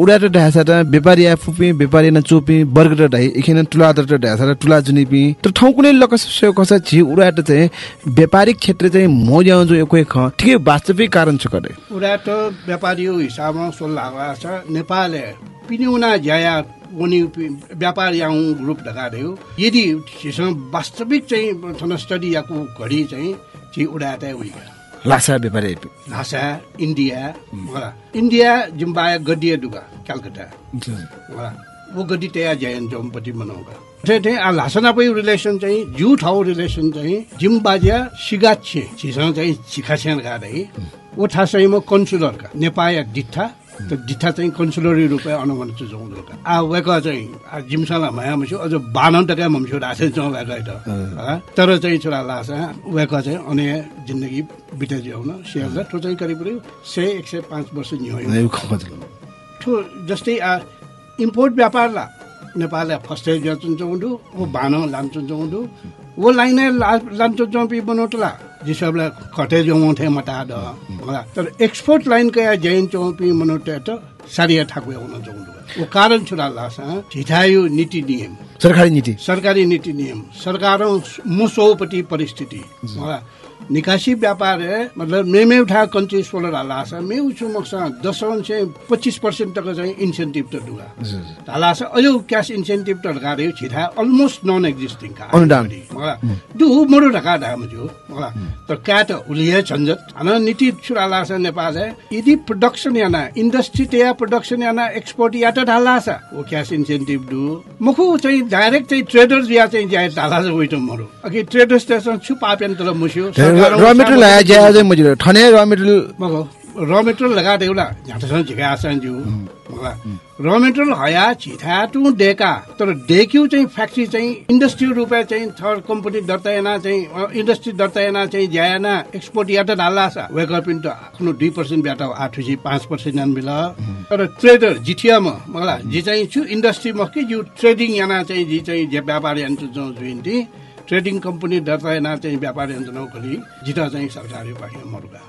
उडा त ढासा त व्यापारी आ फुपी व्यापारी न चोपी वर्ग त ढाइ इखेन टुला त ढासा र टुला जुनिपी त ठाउँ कुनै लकस कसा छि उडा त चाहिँ व्यापारिक क्षेत्र चाहिँ मो जो एकै ख ठिकै वास्तविक कारण छ करे उडा त व्यापारी हिसाबमा सोल्ला छ। नेपाल पिन्युना ज्याया उनी व्यापार याउ ग्रुप ढकारे हो यदि वास्तविक चाहिँ थन स्टडी याको घडी चाहिँ ची उडाता उयो। लासा व्यापारी। भाषा इन्डिया. इन्डिया जिम्बाया गड्डिया डुगा कलकत्ता. वो। गड्डी त्यहाँ जयन जोमपट्टि मनाउँदा। त्यही त्यही आ लासना पै रिलेसन चाहिँ जु ठाउँ रिलेसन चाहिँ जिम्बाजिया सिगाछे छिसँग चाहिँ छिखाछ्यान गाडै ओ ठासैमा कन्सुलरका नेपाया डिठा त डिठा चाहिँ कन्सुलरी रूपे अनुमान चाहिँ जाउँदो आ वेका चाहिँ जिमसाला माया मसु अझ बाह्न टका मम्सु रासे जाउँ वेका? तर चाहिँ छोरा लासा वेका चाहिँ अने जिन्दगी बिते जाउन सियाल ठो चाहिँ करिब करिब सय एक सय पाँच वर्ष नियो ठो जस्तै आ इम्पोर्ट व्यापारला नेपाललाई फस्टे जान्छन् चौँडु वो भान चौँडु वो लाइने लान्छन् चौपी बनोटला जिसबलाई खटे जाउँ थे मटा द। होला तर एक्सपोर्ट लाइन कया जैन चौपी मनोटे त सारिया ठाकुर हुन जाउँदो वो कारण छुरा लासा झिठायो नीति नियम। सरकारी नीति? सरकारी नीति नियम। सरकारों मुसोपट्टि परिस्थिति। निकासी व्यापार है? मतलब मेमे उठा कंट्री सोलर हालास मे उछु मक्सा दसौं से पच्चीस पर्सेंट तक चाहिँ इन्सेन्टिभ त डुगा हालास अयो क्यास इन्सेन्टिभ त ढका रे छिथा अलमोस्ट नन एक्जिस्टिङ का अनुदान। दु मोरो ढका ढाम जो मलाई तर क्या त उलिए झन्झट। हन नीति छुरा लास नेपाल है। यदि प्रोडक्शन याना इंडस्ट्री त्या प्रोडक्शन याना एक्सपोर्ट या त ढालास ओ क्यास इन्सेन्टिभ दु। मुखु चाहिँ डाइरेक्ट चाहिँ ट्रेडर्स या चाहिँ ज्या ढालास वेट मरो। अघि ट्रेडर्स त्यसमा छु पापेन तर मुस्यो। र मेटेरियल आया ज्या चाहिँ मजुर ठने र मेटेरियल मग र मेटेरियल लगा देउला झाँटसँग झिका आसान जिउ र मेटेरियल हया छिथा टु डेका तर डेक्यु चाहिँ फ्याक्ट्री चाहिँ इन्डस्ट्री रुपियाँ चाहिँ थर्ड कम्पनी दर्ता एना चाहिँ इन्डस्ट्री दर्ता एना चाहिँ ज्याना एक्सपोर्ट या त छ वेकअप इन त आफ्नो दुई पर्सेन्ट ब्याटा आठ हुसी पाँच पर्सेन्ट यान बिल तर ट्रेडर जिटियामा मलाई जे चाहिँ छु इन्डस्ट्री म कि जो ट्रेडिङ याना चाहिँ जे चाहिँ जे व्यापारी यन्त्र जो जुइन्ती ट्रेडिङ कंपनी दर्ता चाहिँ व्यापारी यन्त्र जिता चाहिँ सरकारी पाखिया मरुगा।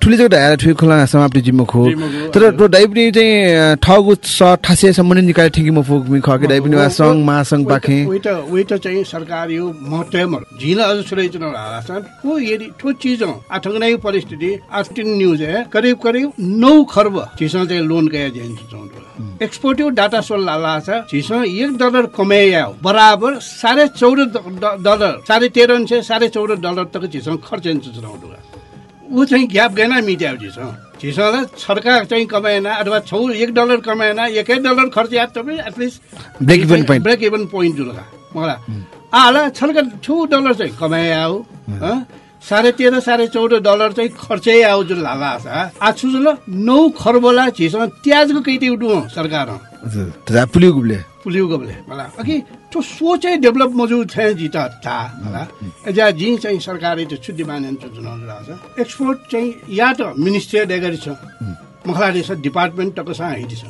ठुली जग्गा ढाएर ठुली खोला समाप्ति जिम्मो खो तर तो दाइपनि चाहिँ ठगु स ठासे सम्बन्धित निकाय ठिकी म फोक मि खके दाइपनि वा सङ महासङ पाखे उही त चाहिँ सरकारी महत्वमर झिला अझ छुरै चुनाव हालासन को यदि ठो चिज हो आठङ्गनाई परिस्थिति आस्टिन न्यूज है करिब करिब नौ खर्ब चिसो चाहिँ लोन गया जेन चौंड एक्सपोर्टिव डाटा सोल लाला छ चिसो एक डलर कमाया बराबर साढे चौध डलर साढे तेह्र से साढे चौध डलर तक चिसो खर्च चुनाउँदो ऊ चाहिँ ग्याप गएन मिट्याउ चिसो चिसोलाई सरकार चाहिँ कमाएन अथवा छौ एक डलर कमाएन एकै डलर खर्च या तपाईँ at least Break even point. Break even point जुलगा मलाई आला छल्का छु डलर चाहिँ कमाए आऊ? साढे तेह्र साढे चौध डलर चाहिँ खर्चै आऊ जुन लाला आज छु जुल नौ खर्बला छिसँग त्याजको कैटे उठु सरकार पुलियो गुबले। पुलियो गबले मलाई। अघि त्यो सोचै डेभलप मौजूद छ जिता था मलाई एजा जी चाहिँ सरकारले त्यो छुट्टी मानेन चुनाव रहेछ एक्सपोर्ट चाहिँ या त मिनिस्ट्री डेगरी छ। मखलाले छ डिपार्टमेन्ट टकसँग हिँडी छ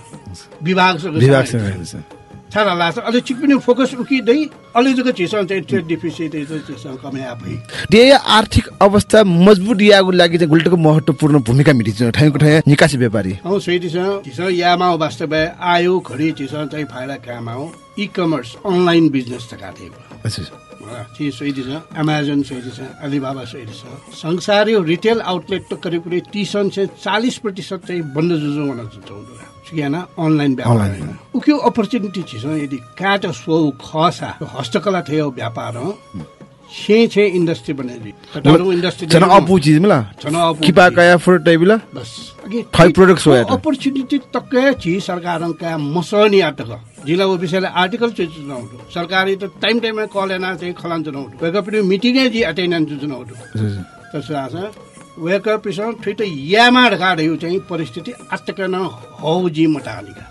विभाग विभागसँग छाडा लाग्छ अलि चिक पनि फोकस उकिँदै अलि जग्गा चिसँग चाहिँ ट्रेड डिफिसिट चिसँग कमाइ आफै। ते आर्थिक अवस्था मजबुत यागु लागि चाहिँ गुल्टको महत्वपूर्ण भूमिका मिटिन्छ ठाउँको ठाउँ निकासी व्यापारी। हौ सही चिसँग चिसँग यामा वास्तव आयो खडी चिसँग चाहिँ फाइदा कामा हो? इ कमर्स अनलाइन बिजनेस त काटेको अच्छा चिज सही छ अमेजन सही छ अलिबाबा सही छ संसारी रिटेल आउटलेट त करिब करिब तीसन से चालिस प्रतिशत चाहिँ बन्द जुजु हुन चाउँदो सिकाना अनलाइन व्यापार. उक्यो अपर्च्युनिटी छ यदि काट सो खसा हस्तकला थियो व्यापार हो छे छे इंडस्ट्री छन अपु चीज मला? छन अपु किपा चीज। कया फुर टाइबिला बस। छि का मसनी आटक जिल्ला ऑफिसले आर्टिकल सरकारी त टाइम टाइममा कल एना चाहिँ खलान वेक मिटिङै जी अटेन्डेन्स त्यसो वेक पिसन ठिट यामा ढकाडे चाहिँ परिस्थिति आटक न हौ जी मटानिका।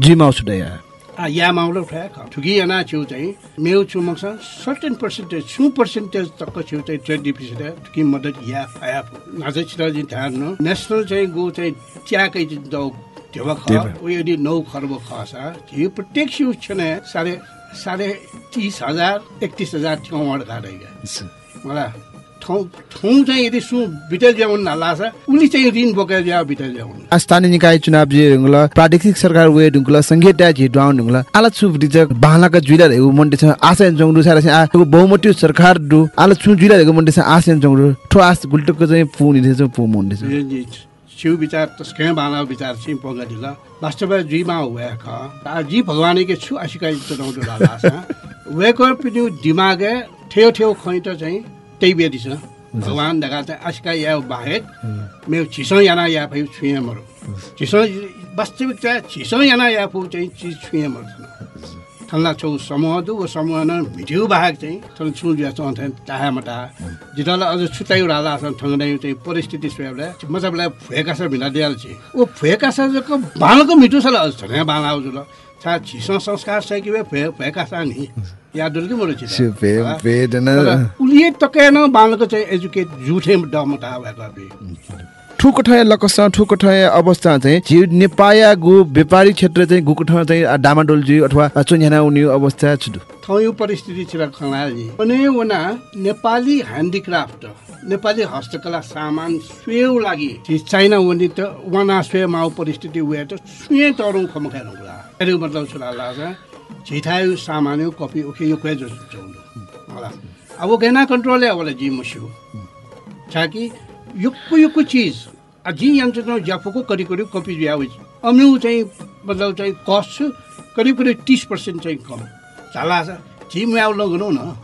जी माउस दया। आ या माउलो उठाए ठुकी एना छेउ चाहिँ मेउ छु मक्स सर्टेन पर्सेन्टेज छु पर्सेन्टेज तक छेउ चाहिँ ट्रेड डिफिसिट ठुकी मद्दत या फाया नाचै छिटो जी ध्यान न। नेसनल चाहिँ गो चाहिँ च्याकै जाउ ढेवा ख। यदि नौ खर्ब खसा यो प्रत्येक सिउ छने साढे साढे तिस हजार एकतिस हजार ठाउँबाट काटेका मलाई ठाउँ ठाउँ चाहिँ यदि सु बिटेल ज्याउन नलाछ उसले चाहिँ ऋण बोकेर ज्या बिटेल ज्याउन स्थानीय निकाय चुनाव जे रंगला प्रादेशिक सरकार वे ढुंगला संघीय ट्याज जे डाउन ढुंगला आला छु दिज बाहला का जुइला हेउ मंडे छ आसे जंगडु सारा से आ बहुमती सरकार दु आला छु जुइला हेउ मंडे छ आसे जंगडु ठो आस गुल्टको चाहिँ पुनि दिस पु मंडे छ। शिव विचार तस्कै बाला विचार सिम पोगा दिला। वास्तव जीमा हुए ख आ जी भगवान के छु आशिका चुनाउटो लाला छ वेको पिनु दिमाग ठेउ ठेउ खैट चाहिँ त्यही छ। भगवान चाहिँ आशिका या बाहेक। मेरो छिसो याना या भइ छुए मरो। छिसो वास्तविक चाहिँ छिसो याना या फु चाहिँ चिज छुए मरो। ठल्ला छौ समूह दु वो समूह न भिडियो बाहेक चाहिँ थन छु ज्या चौँ चाहे मटा। जितला अझ छुट्टाइ उडाला सन ठङ्गनाइ चाहिँ परिस्थिति सोयाबले मजाबले फुएका छ भिना दियाल छि ओ फुएका छ जको बालको मिठो छ ल छने बाला जुल छा छिसो संस्कार छ कि फुए फुएका छ नि याद दुर्गी मोर छि से पे पे दन। उलिए तके न बालको चाहिँ एजुकेट जुठे डमटा भएको बे ठुक ठय लकस ठुक ठय अवस्था चाहिँ जी नेपाया गु व्यापारी क्षेत्र चाहिँ गुको ठ चाहिँ आ, डामाडोल जी अथवा चुन्याना उनी अवस्था छु ठाउँ परिस्थिति छिरा खनाली अनि वना नेपाली ह्यान्डिक्राफ्ट नेपाली हस्तकला सामान स्वेउ लागि। चाइना वनि त वना स्वे माउ परिस्थिति वे त सुए तरौँ खमखाइ अरे मतलब लासा झिठायु सामान्य कपी उखे यो क्वे जो चौलो होला अब गहना कंट्रोल है वाला जी मशू छाकि युक्कु युक्कु चिज जी यन्त्र चाहिँ ज्याफोको करिब करिब कपी ब्याउ अम्नु चाहिँ मतलब चाहिँ कस्ट छ करिब करिब तिस पर्सेन्ट चाहिँ कम झाला छ जी म्याउ लगाउनु न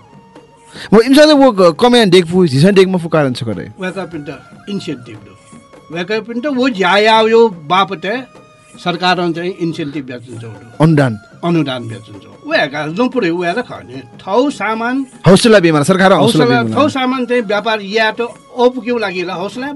वो इमसा वो कमे डेक पु झिसन डेक म फुकारण छ करे wake up in the incentive दो वेकअप इन द वो ज्याया यो बापते सरकार चाहिँ इन्सेन्टिभ बेचिन्छ अनुदान। अनुदान बेचिन्छ उहाँका नपुरै उहाँ खाने ठाउँ सामान हौसला बिमार सरकार हौसला ठाउँ सामान चाहिँ व्यापार या त अपुक्यौ लागि हौसला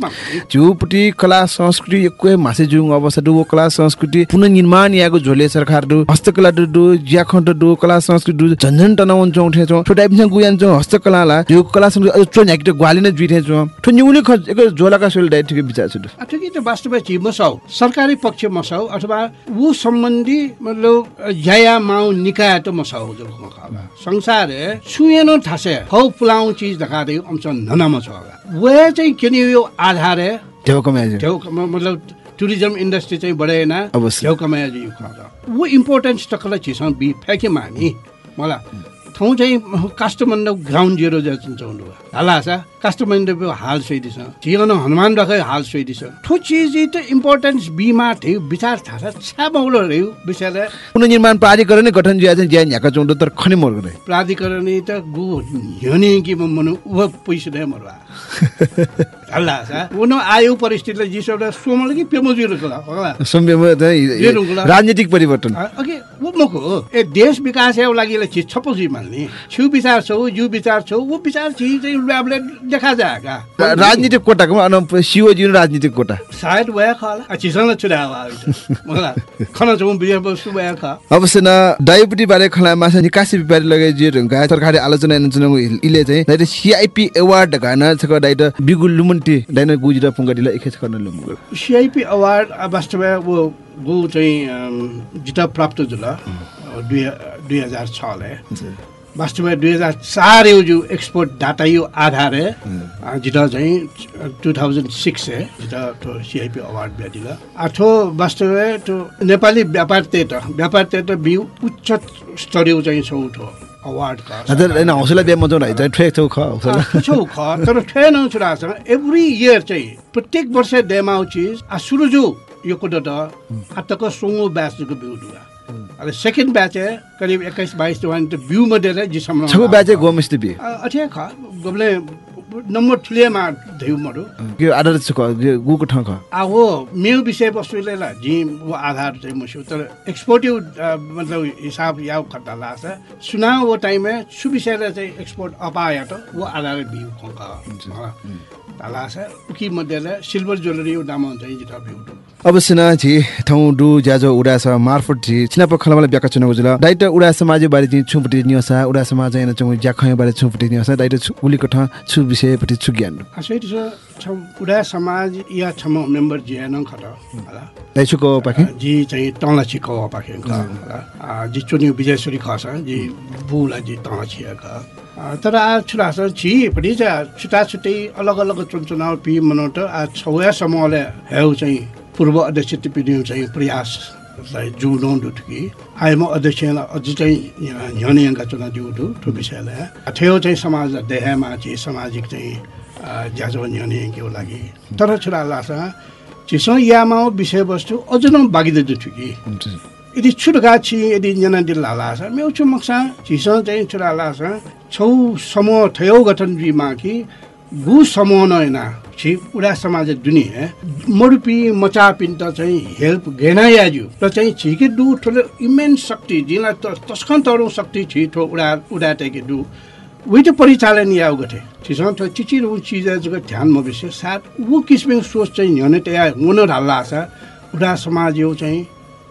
झुपटी कला संस्कृति एक्वे मासे जुङ अवस्था दु कला संस्कृति पुनर्निर्माण याको झोले सरकार दु हस्तकला दु दु ज्याखण्ड दु कला संस्कृति दु झन्झन तनावन चौ ठे चौ छोटा बिसा गुयान चौ हस्तकला ला यो कला संस्कृति चो न्याक त ग्वाली न जुइथे चौ ठो न्युले ख एक झोलाका सोल डाइ ठिक विचार छु ठिकै त वास्तवमा चाहिँ मसाउ? सरकारी पक्ष मसाउ अथवा वो सम्बन्धी मतलब ज्याया माउ निकाय त मसाउ जो संसार सुएनो ठासे हौ पुलाउ चिज देखा दे अंश नना मसाउ वे चाहिँ किन यो आधार है? मतलब टुरिज्म इन्डस्ट्री चाहिँ बढेन। ठेउ कमाया वो इम्पोर्टेन्स तकला चिसँग बि फ्याके मानी मलाई। ठाउँ चाहिँ काष्ठमण्डप ग्राउन्ड जिरो जाउँनु हाला छ। काष्ठमण्डप हाल सोइदिछ जीवन हनुमान रख हाल सोइदिछ ठो चिज त इम्पोर्टेन्स बिमा थियो विचार थाहा छ छ्या बौलो रह्यो विषयलाई पुनर्निर्माण प्राधिकरण नै गठन जुया चाहिँ ज्या न्याका चौ तर खने मोर गरे प्राधिकरण त गु ह्योने कि म मनु उ पैसा नै मरुवा। हल्ला छ। उनो आयो परिस्थितिले जिसौटा सोमल कि पेमोजुर होला। सम्यम ये रुङ्गला। राजनीतिक परिवर्तन। अघि ऊ मको ए देश विकास याको लागि यसलाई चिज छपौजी मान्ने। छु विचार छौ यु विचार छौ ऊ विचार छि चाहिँ रुवाबले देखा जाएका राजनीतिक कोटाको शिवजी राजनीतिक कोटा सायद वया खाला छुरा मलाई खन छौ बिहे बस्तु वया खा अवश्य न डायबिटी बारे खला माछा निकासी व्यापारी लगे जे ढुङ्गा सरकारी आलोचना एनचुनगु इले चाहिँ दाइट सिआइपी अवार्ड गाना छक दाइट बिगु लुमुन्टी दाइन गुजिरा पुंगडीला एखे छक न लुमुगु सिआइपी अवार्ड वास्तवमा वो गो चाहिँ जिता प्राप्त जुल दुई दुई हजार छले वास्तवमा दुई हजार चार यो जो एक्सपोर्ट डाटा यो आधार है जिता चाहिँ टु थाउजन्ड सिक्स है जिता तो सिआइपी अवार्ड ब्यादिल आठो वास्तवमा तो नेपाली व्यापार तेत व्यापार तेत बिउ उच्च स्तरीय चाहिँ छौ ठो अवार्ड हौसला ठेक ख तर ठेन छुरासँग एभ्री इयर चाहिँ प्रत्येक वर्ष देमाउ चिज आ सुरुजु यो कुरो त आतको सोङो ब्याचको बिउ दुवा अहिले सेकेन्ड ब्याच है करिब एक्काइस बाइस वान त बिउ मध्ये चाहिँ जिसम्म छगु बाजे गोमिस बि अठे ख गमले नम्बर ठुलेमा धेउ मरु। यो आदर छ गुको ठ ख? आ वो मेल विषय वस्तुले ला जी वो आधार चाहिँ मुस्यो तर एक्सपोर्टिव मतलब हिसाब याव खट्टा लाछ सुना वो टाइम में सु विषयले चाहिँ एक्सपोर्ट अपाया त वो आधार बिउ खंका तालाछ उकी मध्येले सिल्भर ज्वेलरी यो दाम हुन्छ जिता बिउ अवश्य न छि ठौ डु ज्याजो उडास मार्फत छि छिनाप खलमला ब्याका चुनको जुल। दाइट उडा समाज बारे छि छुपटी नियसा उडा समाज एन चौ ज्याखय बारे छुपटी नियसा दाइट गुलीको ठ छु विषय पति छु ज्ञान। असैट छ उडा समाज या छम मेम्बर जी न खट दाइ छुको पाखे? जी चाहिँ तल छिको पाखे जी चुनि विजयश्वरी खस जी बुला जी तल छिएका तर आ छुरा छि पनि चाहिँ छुट्टा छुट्टै अलग अलग चुनाव पि मनाउट आ छौया समूहले हेउ चाहिँ पूर्व अध्यक्ष टिप्पणी चाहिँ प्रयासलाई जुडौँ डुटकी आइम अध्यक्षलाई अझै चाहिँ झ्याउनेका चुनाव जिउटु ठु विषयलाई ठेउ चाहिँ समाज देहमा चाहिँ सामाजिक चाहिँ ज्याजो झ्याउने लागि। तर छुरा लाग्छ चिसो यामा विषयवस्तु अझ न बागिँदै छु कि यदि छुटगा छि यदि जना दिल्ला लाछ मेउ छु मक्सा चिसो चाहिँ छुरा लाछ छौ समूह थयो गठन बिमा कि नैना छि उडा समाज दुनि है मरुपी मचा पिन्ट चाहिँ हेल्प घेना याजु र चाहिँ छिके दु ठुलो इमेन्स शक्ति त तस्कन तरु शक्ति छि ठो उडा उडा टेके वही त परिचालन याउ गथे। छिसँग त चिचिर उ चिज जग ध्यान म विषय साथ वो किसिमको सोच चाहिँ ह्याने त्या हुन ढाल्ला छ। उडा समाज यो चाहिँ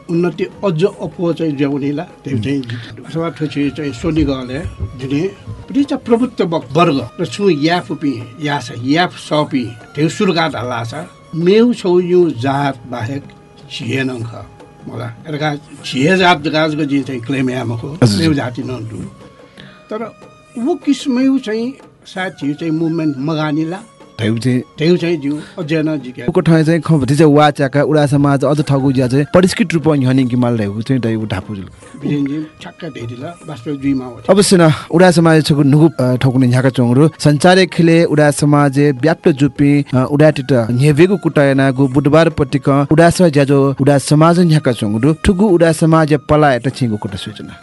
उन्नति अझ अपो चाहिँ ल्याउनेला त्यो चाहिँ अथवा ठुची चाहिँ सोनी गले जुने पनि चाहिँ प्रभुत्व वर्ग र छु याफ पि या छ याफ सपी त्यो सुर्गा ढल्ला छ मेउ छौ यु जात बाहेक छिएन ख। मलाई एरका छिए जात गाजको जे चाहिँ क्लेम यामको हजुर। मेउ जाति नन्दु तर ऊ किसमेउ चाहिँ छिउ चाहिँ मुभमेन्ट मगानीला धैउ चाहिँ को ठाउँ चाहिँ वाचाका उडा समाज अझ ठगु ज्या चाहिँ परिष्कृत रूपमा हनी किमाल रहेको चाहिँ दाइ ढापु जुल अवश्य न उडा समाज छगु नुगु ठगुने झ्याका चोङरु संचारे खिले उडा समाज व्याप्त जुपी उडा टिट न्हेवेगु कुटायना गु बुधबार पटिक उडा स ज्याजो उडा समाज झ्याका चोङरु ठुगु उडा समाज पला एटा छिगु कुटा सूचना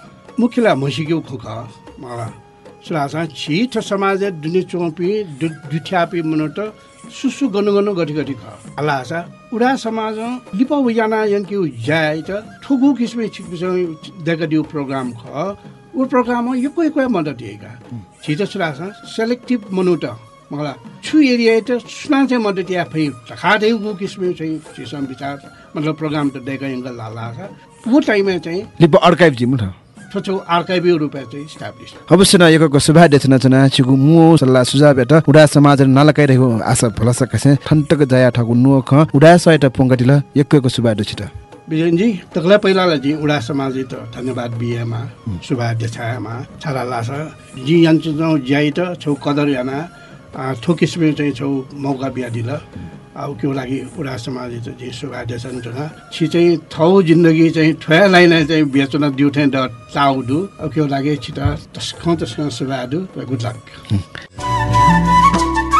मुख्यला म्हसिक्यौ खुक मला सुलासा छिठ समाज दुनि चोपी दुठ्यापी मनोट सुसु गनु गनु गठी गठी ख। अलासा उडा समाज लिप उजाना यनकि जाय त ठुगु किसमे छिकबिसँग देखदिउ प्रोग्राम ख। उ प्रोग्राम यको यको मदत दिएका। छिट सुलासा सेलेक्टिभ मनोट मला छु एरिया त सुना चाहिँ मदत या फै खादेउ किसमे चाहिँ छिसम विचार मतलब प्रोग्राम त देखा यंग लाला छ वो टाइममा चाहिँ लिप अर्काइभ ठ छोटो आर्काइभिङ रूपमा चाहिँ इस्टाब्लिस अवश्य न यको सुभा देचना चना छिगु मु सल्लाह सुझाव एटा उडा समाज नालकाइरहेको आशा भलस कसे ठन्टक जाया ठगु नु ख उडा सयटा पोंगटिल यको सुभा दछित बिजनजी तकला पहिलालाई जी उडा समाज त धन्यवाद बिहेमा शुभा देखाएमा छाला लास जी यन्च ज्याइ त छौ कदर याना थो किसिमले चाहिँ छौ मौका बिहा दिल। अब त्यो लागि उडा समाज जी शुभा देछन् त छि चाहिँ थौ जिन्दगी चाहिँ ठुलाई नै चाहिँ बेचन दिउथे द चाउदु। अब त्यो लागि छिटा तस्ख तस्ख दु गुड लक।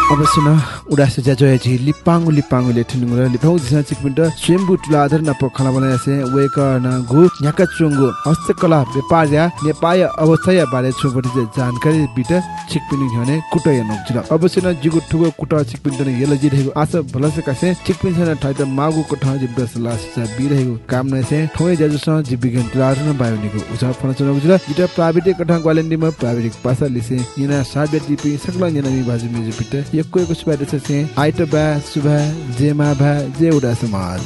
अवश्य न उडा से ज्याजो याची लिपाङु लिपाङुले ठिनुङ र लिपाउ दिसा चिकमिन्ट स्वयम्बु तुला आधार न पखला बनासे वेक न गु न्याका चुंगु हस्तकला व्यापार या नेपाय अवस्था बारे छुपटी जानकारी बिट चिकपिनु हने कुटय नक्जिल अवश्य न जिगु ठुगु कुट चिकपिन्ट न यल जि रहेको आशा भलसे कासे चिकपिन छन ठाइट मागु कोठ जि बसला सिसा बि रहेको काम न से ठोय ज्याजो स जि तुला आधार न बायोनिको उसा फन चन बुझल बिट प्राविधिक कठा ग्वालेन्डीमा प्राविधिक पासा लिसे यना साबे टिपी सकला जना मि बाजु मिजु पिट यक्को यक्को सुबा दछ से आइट बा सुबा जेमा भा जे उडा समाज